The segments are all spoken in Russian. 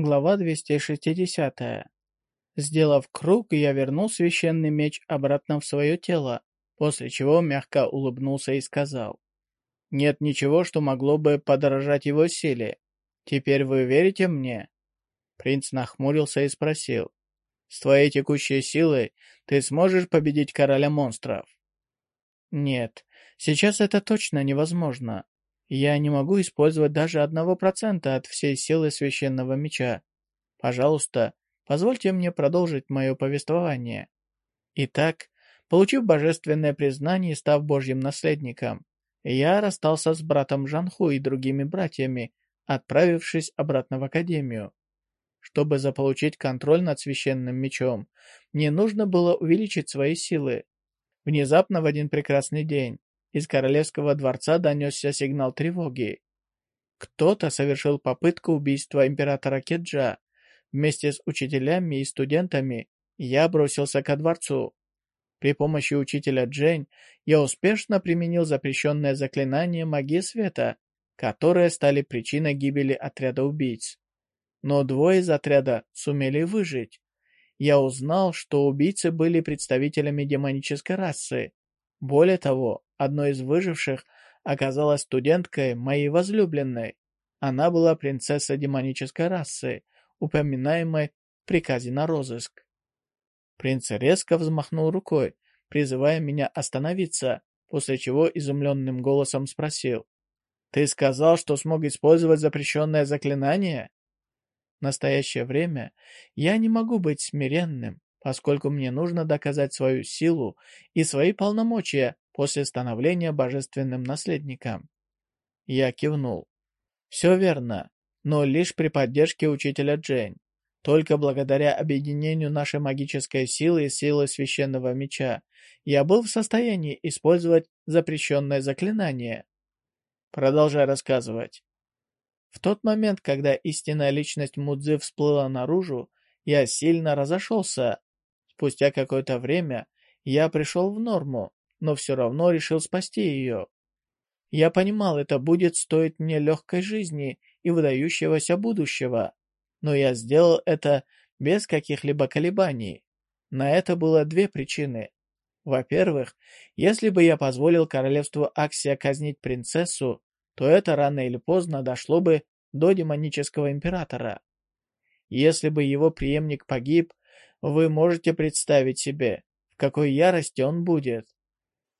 Глава 260. Сделав круг, я вернул священный меч обратно в свое тело, после чего мягко улыбнулся и сказал. «Нет ничего, что могло бы подорожать его силе. Теперь вы верите мне?» Принц нахмурился и спросил. «С твоей текущей силой ты сможешь победить короля монстров?» «Нет, сейчас это точно невозможно. Я не могу использовать даже одного процента от всей силы священного меча. Пожалуйста, позвольте мне продолжить мое повествование. Итак, получив божественное признание и став божьим наследником, я расстался с братом Жанху и другими братьями, отправившись обратно в Академию. Чтобы заполучить контроль над священным мечом, мне нужно было увеличить свои силы. Внезапно в один прекрасный день из королевского дворца донесся сигнал тревоги. Кто-то совершил попытку убийства императора Кеджа. Вместе с учителями и студентами я бросился ко дворцу. При помощи учителя Джень я успешно применил запрещенное заклинание магии света, которые стали причиной гибели отряда убийц. Но двое из отряда сумели выжить. Я узнал, что убийцы были представителями демонической расы. Более того, Одной из выживших оказалась студенткой моей возлюбленной. Она была принцессой демонической расы, упоминаемой в приказе на розыск. Принц резко взмахнул рукой, призывая меня остановиться, после чего изумленным голосом спросил. «Ты сказал, что смог использовать запрещенное заклинание?» В настоящее время я не могу быть смиренным, поскольку мне нужно доказать свою силу и свои полномочия после становления божественным наследником. Я кивнул. Все верно, но лишь при поддержке учителя Джейн. Только благодаря объединению нашей магической силы и силы священного меча я был в состоянии использовать запрещенное заклинание. Продолжай рассказывать. В тот момент, когда истинная личность Мудзи всплыла наружу, я сильно разошелся. Спустя какое-то время я пришел в норму, но все равно решил спасти ее. Я понимал, это будет стоить мне легкой жизни и выдающегося будущего, но я сделал это без каких-либо колебаний. На это было две причины. Во-первых, если бы я позволил королевству Аксия казнить принцессу, то это рано или поздно дошло бы до демонического императора. Если бы его преемник погиб, вы можете представить себе, в какой ярости он будет.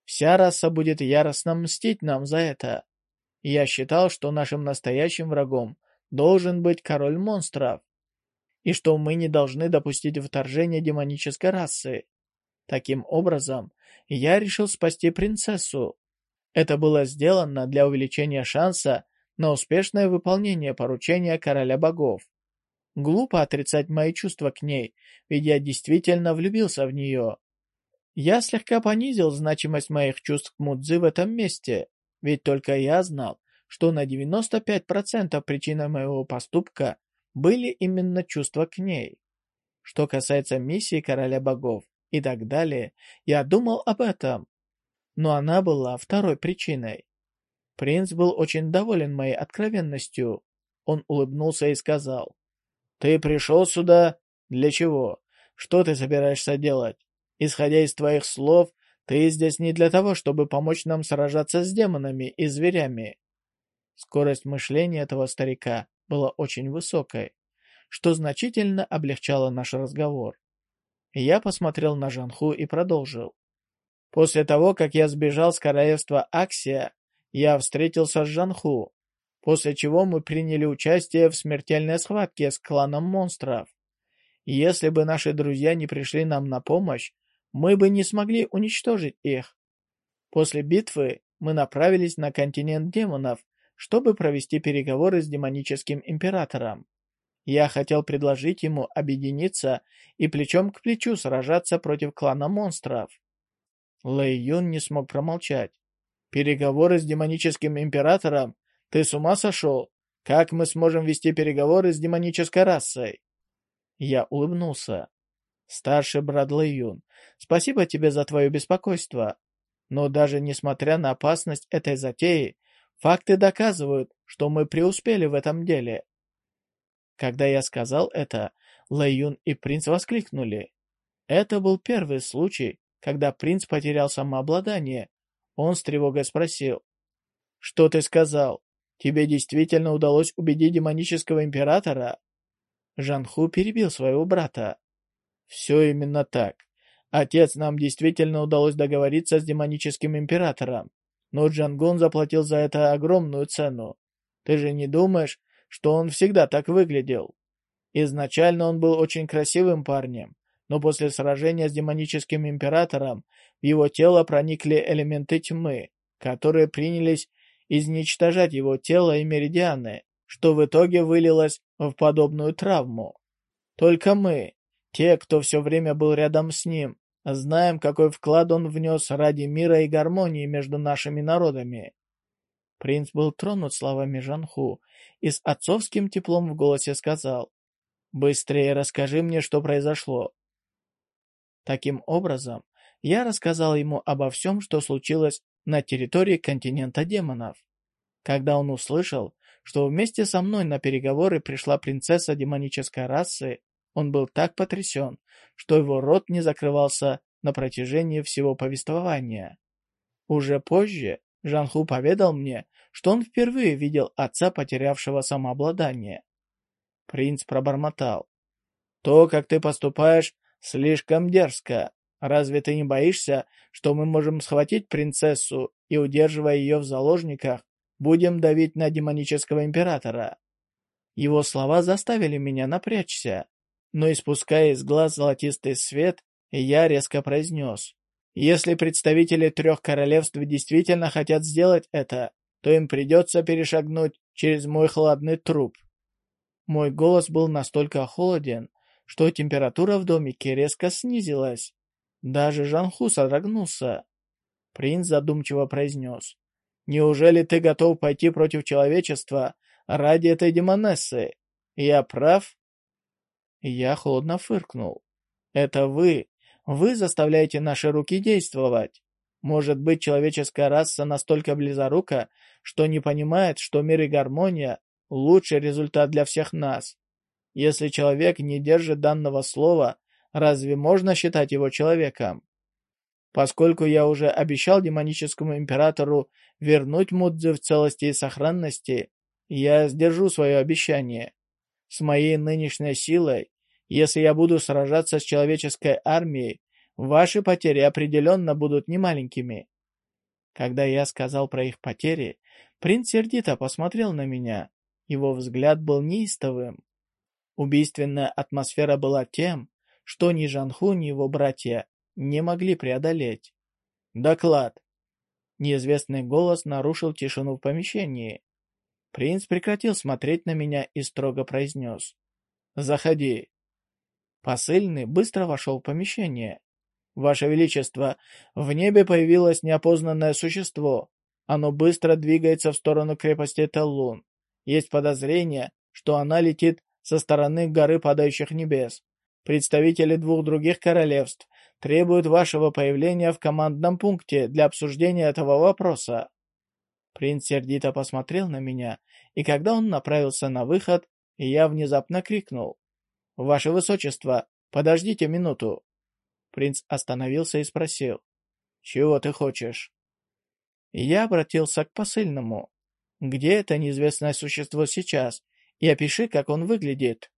Вся раса будет яростно мстить нам за это. Я считал, что нашим настоящим врагом должен быть король монстров, и что мы не должны допустить вторжения демонической расы. Таким образом, я решил спасти принцессу. Это было сделано для увеличения шанса на успешное выполнение поручения короля богов. Глупо отрицать мои чувства к ней, ведь я действительно влюбился в нее. Я слегка понизил значимость моих чувств к Мудзи в этом месте, ведь только я знал, что на 95% причиной моего поступка были именно чувства к ней. Что касается миссии Короля Богов и так далее, я думал об этом, но она была второй причиной. Принц был очень доволен моей откровенностью. Он улыбнулся и сказал, «Ты пришел сюда? Для чего? Что ты собираешься делать? Исходя из твоих слов, ты здесь не для того, чтобы помочь нам сражаться с демонами и зверями. Скорость мышления этого старика была очень высокой, что значительно облегчало наш разговор. Я посмотрел на Жанху и продолжил. После того, как я сбежал с королевства Аксия, я встретился с Жанху, после чего мы приняли участие в смертельной схватке с кланом монстров. Если бы наши друзья не пришли нам на помощь, мы бы не смогли уничтожить их. После битвы мы направились на континент демонов, чтобы провести переговоры с демоническим императором. Я хотел предложить ему объединиться и плечом к плечу сражаться против клана монстров. Лэй Юн не смог промолчать. «Переговоры с демоническим императором? Ты с ума сошел? Как мы сможем вести переговоры с демонической расой?» Я улыбнулся. Старший брат Лэйюн, спасибо тебе за твое беспокойство. Но даже несмотря на опасность этой затеи, факты доказывают, что мы преуспели в этом деле. Когда я сказал это, Лэйюн и принц воскликнули. Это был первый случай, когда принц потерял самообладание. Он с тревогой спросил. «Что ты сказал? Тебе действительно удалось убедить демонического императора?» Жанху перебил своего брата. «Все именно так. Отец, нам действительно удалось договориться с демоническим императором, но Джангун заплатил за это огромную цену. Ты же не думаешь, что он всегда так выглядел? Изначально он был очень красивым парнем, но после сражения с демоническим императором в его тело проникли элементы тьмы, которые принялись изничтожать его тело и меридианы, что в итоге вылилось в подобную травму. Только мы, те, кто все время был рядом с ним, знаем, какой вклад он внес ради мира и гармонии между нашими народами. Принц был тронут словами Жанху и с отцовским теплом в голосе сказал, «Быстрее расскажи мне, что произошло». Таким образом, я рассказал ему обо всем, что случилось на территории континента демонов. Когда он услышал, что вместе со мной на переговоры пришла принцесса демонической расы, он был так потрясен, что его рот не закрывался на протяжении всего повествования. Уже позже Жанху поведал мне, что он впервые видел отца, потерявшего самообладание. Принц пробормотал. «То, как ты поступаешь, слишком дерзко. Разве ты не боишься, что мы можем схватить принцессу и, удерживая ее в заложниках, будем давить на демонического императора?» Его слова заставили меня напрячься но испуская из глаз золотистый свет, я резко произнес. Если представители трех королевств действительно хотят сделать это, то им придется перешагнуть через мой хладный труп. Мой голос был настолько холоден, что температура в домике резко снизилась. Даже Жанху содрогнулся. Принц задумчиво произнес. «Неужели ты готов пойти против человечества ради этой демонессы? Я прав?» Я холодно фыркнул. «Это вы. Вы заставляете наши руки действовать. Может быть, человеческая раса настолько близорука, что не понимает, что мир и гармония – лучший результат для всех нас. Если человек не держит данного слова, разве можно считать его человеком? Поскольку я уже обещал демоническому императору вернуть Мудзи в целости и сохранности, я сдержу свое обещание. С моей нынешней силой, если я буду сражаться с человеческой армией, ваши потери определенно будут немаленькими. Когда я сказал про их потери, принц сердито посмотрел на меня. Его взгляд был неистовым. Убийственная атмосфера была тем, что ни Жанху, ни его братья не могли преодолеть. «Доклад!» Неизвестный голос нарушил тишину в помещении. Принц прекратил смотреть на меня и строго произнес. «Заходи». Посыльный быстро вошел в помещение. «Ваше Величество, в небе появилось неопознанное существо. Оно быстро двигается в сторону крепости Теллун. Есть подозрение, что она летит со стороны горы падающих небес. Представители двух других королевств требуют вашего появления в командном пункте для обсуждения этого вопроса. Принц сердито посмотрел на меня, и когда он направился на выход, я внезапно крикнул. «Ваше Высочество, подождите минуту!» Принц остановился и спросил. «Чего ты хочешь?» Я обратился к посыльному. «Где это неизвестное существо сейчас? И опиши, как он выглядит».